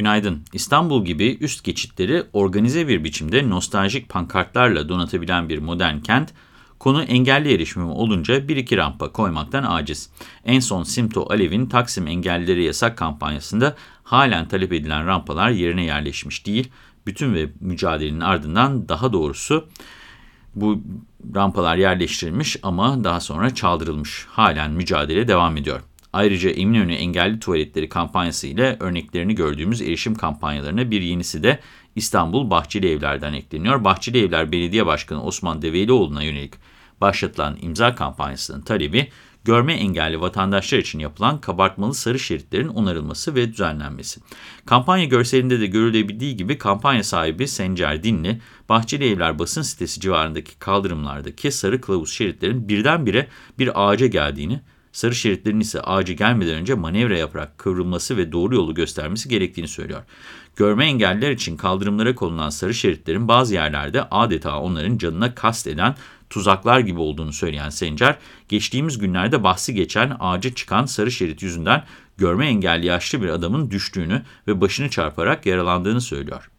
Günaydın. İstanbul gibi üst geçitleri organize bir biçimde nostaljik pankartlarla donatabilen bir modern kent, konu engelli erişimi olunca bir iki rampa koymaktan aciz. En son Simto Alev'in Taksim Engellileri Yasak kampanyasında halen talep edilen rampalar yerine yerleşmiş değil. Bütün ve mücadelenin ardından daha doğrusu bu rampalar yerleştirilmiş ama daha sonra çaldırılmış. Halen mücadele devam ediyor. Ayrıca Eminönü Engelli Tuvaletleri kampanyası ile örneklerini gördüğümüz erişim kampanyalarına bir yenisi de İstanbul Bahçeli Evler'den ekleniyor. Bahçeli Evler Belediye Başkanı Osman Develioğlu'na yönelik başlatılan imza kampanyasının talebi, görme engelli vatandaşlar için yapılan kabartmalı sarı şeritlerin onarılması ve düzenlenmesi. Kampanya görselinde de görülebildiği gibi kampanya sahibi Sencer Dinli, Bahçeli Evler basın sitesi civarındaki kaldırımlardaki sarı kılavuz şeritlerin birdenbire bir ağaca geldiğini, sarı şeritlerin ise ağacı gelmeden önce manevra yaparak kıvrılması ve doğru yolu göstermesi gerektiğini söylüyor. Görme engelliler için kaldırımlara konulan sarı şeritlerin bazı yerlerde adeta onların canına kast eden tuzaklar gibi olduğunu söyleyen Sencer, geçtiğimiz günlerde bahsi geçen ağaca çıkan sarı şerit yüzünden görme engelli yaşlı bir adamın düştüğünü ve başını çarparak yaralandığını söylüyor.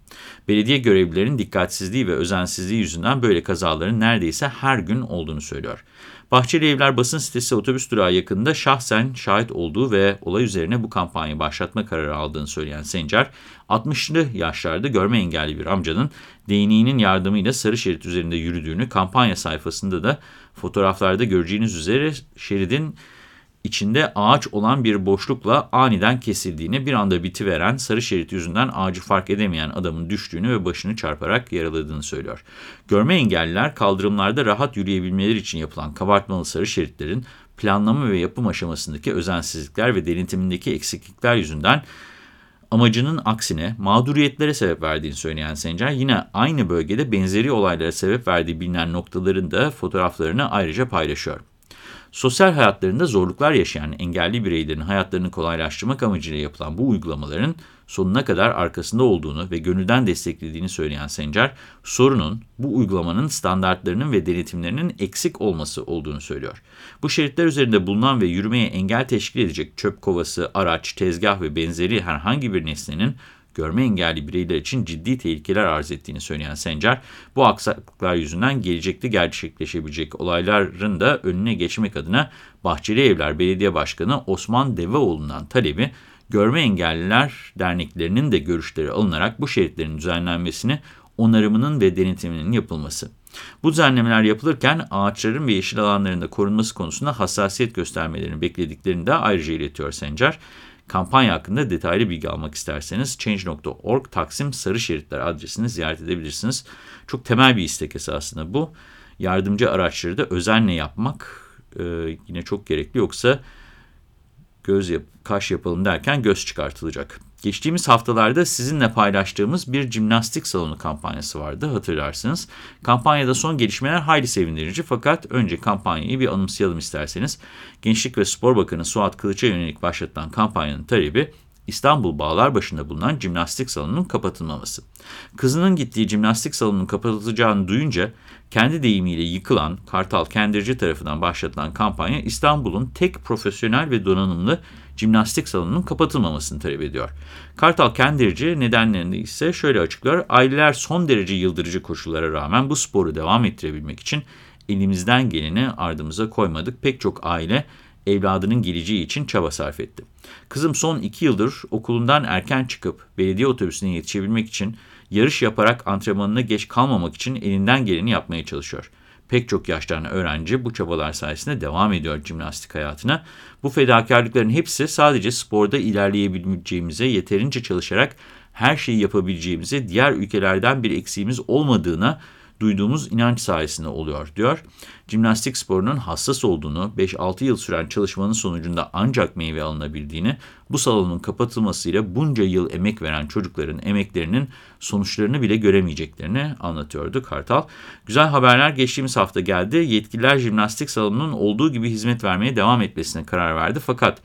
Belediye görevlilerinin dikkatsizliği ve özensizliği yüzünden böyle kazaların neredeyse her gün olduğunu söylüyor. Bahçeli Evler basın sitesi otobüs durağı yakında şahsen şahit olduğu ve olay üzerine bu kampanyayı başlatma kararı aldığını söyleyen Sencer, 60'lı yaşlarda görme engelli bir amcanın değneğinin yardımıyla sarı şerit üzerinde yürüdüğünü, kampanya sayfasında da fotoğraflarda göreceğiniz üzere şeridin içinde ağaç olan bir boşlukla aniden kesildiğini, bir anda bitiveren sarı şerit yüzünden ağacı fark edemeyen adamın düştüğünü ve başını çarparak yaraladığını söylüyor. Görme engelliler kaldırımlarda rahat yürüyebilmeleri için yapılan kabartmalı sarı şeritlerin planlama ve yapım aşamasındaki özensizlikler ve denetimindeki eksiklikler yüzünden amacının aksine mağduriyetlere sebep verdiğini söyleyen Sencer, yine aynı bölgede benzeri olaylara sebep verdiği bilinen noktaların da fotoğraflarını ayrıca paylaşıyor. Sosyal hayatlarında zorluklar yaşayan engelli bireylerin hayatlarını kolaylaştırmak amacıyla yapılan bu uygulamaların sonuna kadar arkasında olduğunu ve gönülden desteklediğini söyleyen Sencer, sorunun bu uygulamanın standartlarının ve denetimlerinin eksik olması olduğunu söylüyor. Bu şeritler üzerinde bulunan ve yürümeye engel teşkil edecek çöp kovası, araç, tezgah ve benzeri herhangi bir nesnenin görme engelli bireyler için ciddi tehlikeler arz ettiğini söyleyen Sencer, bu aksaklıklar yüzünden gelecekte gerçekleşebilecek olayların da önüne geçmek adına Bahçeli Evler Belediye Başkanı Osman Deveoğlu'ndan talebi, Görme Engelliler Derneklerinin de görüşleri alınarak bu şeritlerin düzenlenmesini, onarımının ve denetiminin yapılması. Bu düzenlemeler yapılırken ağaçların ve yeşil alanların da korunması konusunda hassasiyet göstermelerini beklediklerini de ayrıca iletiyor Sencer. Kampanya hakkında detaylı bilgi almak isterseniz change.org Taksim Sarı Şeritler adresini ziyaret edebilirsiniz. Çok temel bir istek esasında bu. Yardımcı araçları da özenle yapmak e, yine çok gerekli yoksa göz yap kaş yapalım derken göz çıkartılacak. Geçtiğimiz haftalarda sizinle paylaştığımız bir jimnastik salonu kampanyası vardı hatırlarsınız. Kampanyada son gelişmeler hayli sevindirici fakat önce kampanyayı bir anımsayalım isterseniz. Gençlik ve Spor Bakanı Suat Kılıç'a yönelik başlatılan kampanyanın talebi İstanbul Bağlarbaşı'nda bulunan jimnastik salonunun kapatılmaması. Kızının gittiği jimnastik salonunun kapatılacağını duyunca kendi deyimiyle yıkılan Kartal Kendirci tarafından başlatılan kampanya İstanbul'un tek profesyonel ve donanımlı jimnastik salonunun kapatılmamasını talep ediyor. Kartal Kendirci nedenlerini ise şöyle açıklıyor. Aileler son derece yıldırıcı koşullara rağmen bu sporu devam ettirebilmek için elimizden geleni ardımıza koymadık. Pek çok aile evladının geleceği için çaba sarf etti. Kızım son iki yıldır okulundan erken çıkıp belediye otobüsüne yetişebilmek için yarış yaparak antrenmanına geç kalmamak için elinden geleni yapmaya çalışıyor. Pek çok yaşlarına öğrenci bu çabalar sayesinde devam ediyor jimnastik hayatına. Bu fedakarlıkların hepsi sadece sporda ilerleyebileceğimize, yeterince çalışarak her şeyi yapabileceğimize, diğer ülkelerden bir eksiğimiz olmadığına duyduğumuz inanç sayesinde oluyor diyor. Jimnastik sporunun hassas olduğunu, 5-6 yıl süren çalışmanın sonucunda ancak meyve alınabildiğini, bu salonun kapatılmasıyla bunca yıl emek veren çocukların emeklerinin sonuçlarını bile göremeyeceklerini anlatıyordu Kartal. Güzel haberler geçtiğimiz hafta geldi. Yetkililer jimnastik salonunun olduğu gibi hizmet vermeye devam etmesine karar verdi. Fakat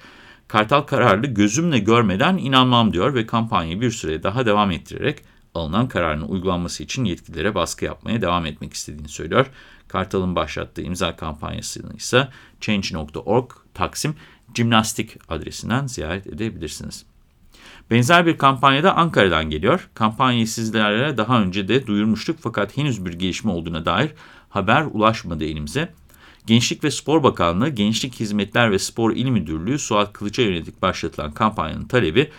Kartal kararlı gözümle görmeden inanmam diyor ve kampanyayı bir süre daha devam ettirerek alınan kararın uygulanması için yetkililere baskı yapmaya devam etmek istediğini söylüyor. Kartal'ın başlattığı imza kampanyasını ise change.org Taksim Jimnastik adresinden ziyaret edebilirsiniz. Benzer bir kampanya da Ankara'dan geliyor. Kampanyayı sizlere daha önce de duyurmuştuk fakat henüz bir gelişme olduğuna dair haber ulaşmadı elimize. Gençlik ve Spor Bakanlığı, Gençlik Hizmetler ve Spor İl Müdürlüğü Suat Kılıç'a yönelik başlatılan kampanyanın talebi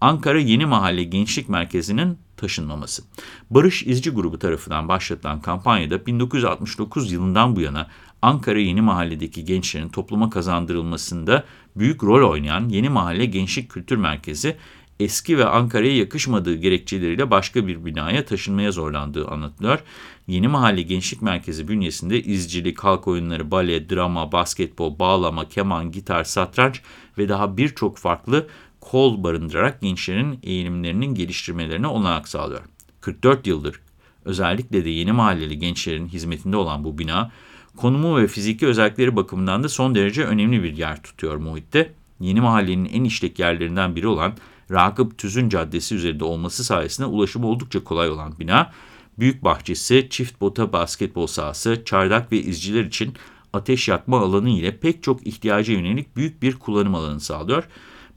Ankara Yeni Mahalle Gençlik Merkezi'nin taşınmaması. Barış İzci Grubu tarafından başlatılan kampanyada 1969 yılından bu yana Ankara Yeni Mahalle'deki gençlerin topluma kazandırılmasında büyük rol oynayan Yeni Mahalle Gençlik Kültür Merkezi, eski ve Ankara'ya yakışmadığı gerekçeleriyle başka bir binaya taşınmaya zorlandığı anlatılıyor. Yeni Mahalle Gençlik Merkezi bünyesinde izcilik, halk oyunları, bale, drama, basketbol, bağlama, keman, gitar, satranç ve daha birçok farklı kol barındırarak gençlerin eğilimlerinin geliştirmelerine olanak sağlıyor. 44 yıldır özellikle de yeni mahalleli gençlerin hizmetinde olan bu bina, konumu ve fiziki özellikleri bakımından da son derece önemli bir yer tutuyor muhitte. Yeni mahallenin en işlek yerlerinden biri olan Rakıp Tüzün Caddesi üzerinde olması sayesinde ulaşımı oldukça kolay olan bina, büyük bahçesi, çift bota basketbol sahası, çardak ve izciler için ateş yakma alanı ile pek çok ihtiyaca yönelik büyük bir kullanım alanı sağlıyor.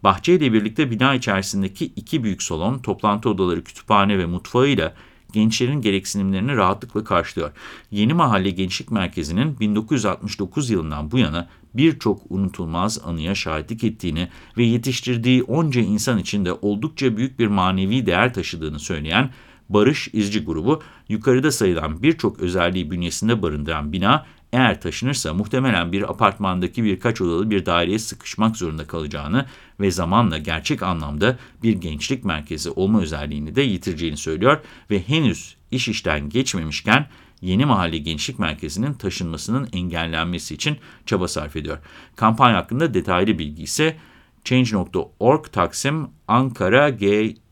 Bahçeyle birlikte bina içerisindeki iki büyük salon, toplantı odaları, kütüphane ve mutfağıyla gençlerin gereksinimlerini rahatlıkla karşılıyor. Yeni Mahalle Gençlik Merkezi'nin 1969 yılından bu yana birçok unutulmaz anıya şahitlik ettiğini ve yetiştirdiği onca insan için de oldukça büyük bir manevi değer taşıdığını söyleyen Barış İzci grubu, yukarıda sayılan birçok özelliği bünyesinde barındıran bina, eğer taşınırsa muhtemelen bir apartmandaki birkaç odalı bir daireye sıkışmak zorunda kalacağını ve zamanla gerçek anlamda bir gençlik merkezi olma özelliğini de yitireceğini söylüyor ve henüz iş işten geçmemişken Yeni Mahalle Gençlik Merkezi'nin taşınmasının engellenmesi için çaba sarf ediyor. Kampanya hakkında detaylı bilgi ise Change.org Taksim Ankara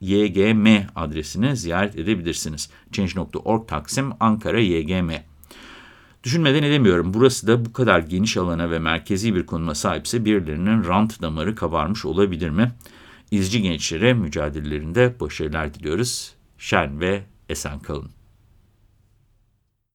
YGM adresini ziyaret edebilirsiniz. Change.org Taksim Ankara YGM. Düşünmeden edemiyorum. Burası da bu kadar geniş alana ve merkezi bir konuma sahipse birilerinin rant damarı kabarmış olabilir mi? İzci gençlere mücadelelerinde başarılar diliyoruz. Şen ve esen kalın.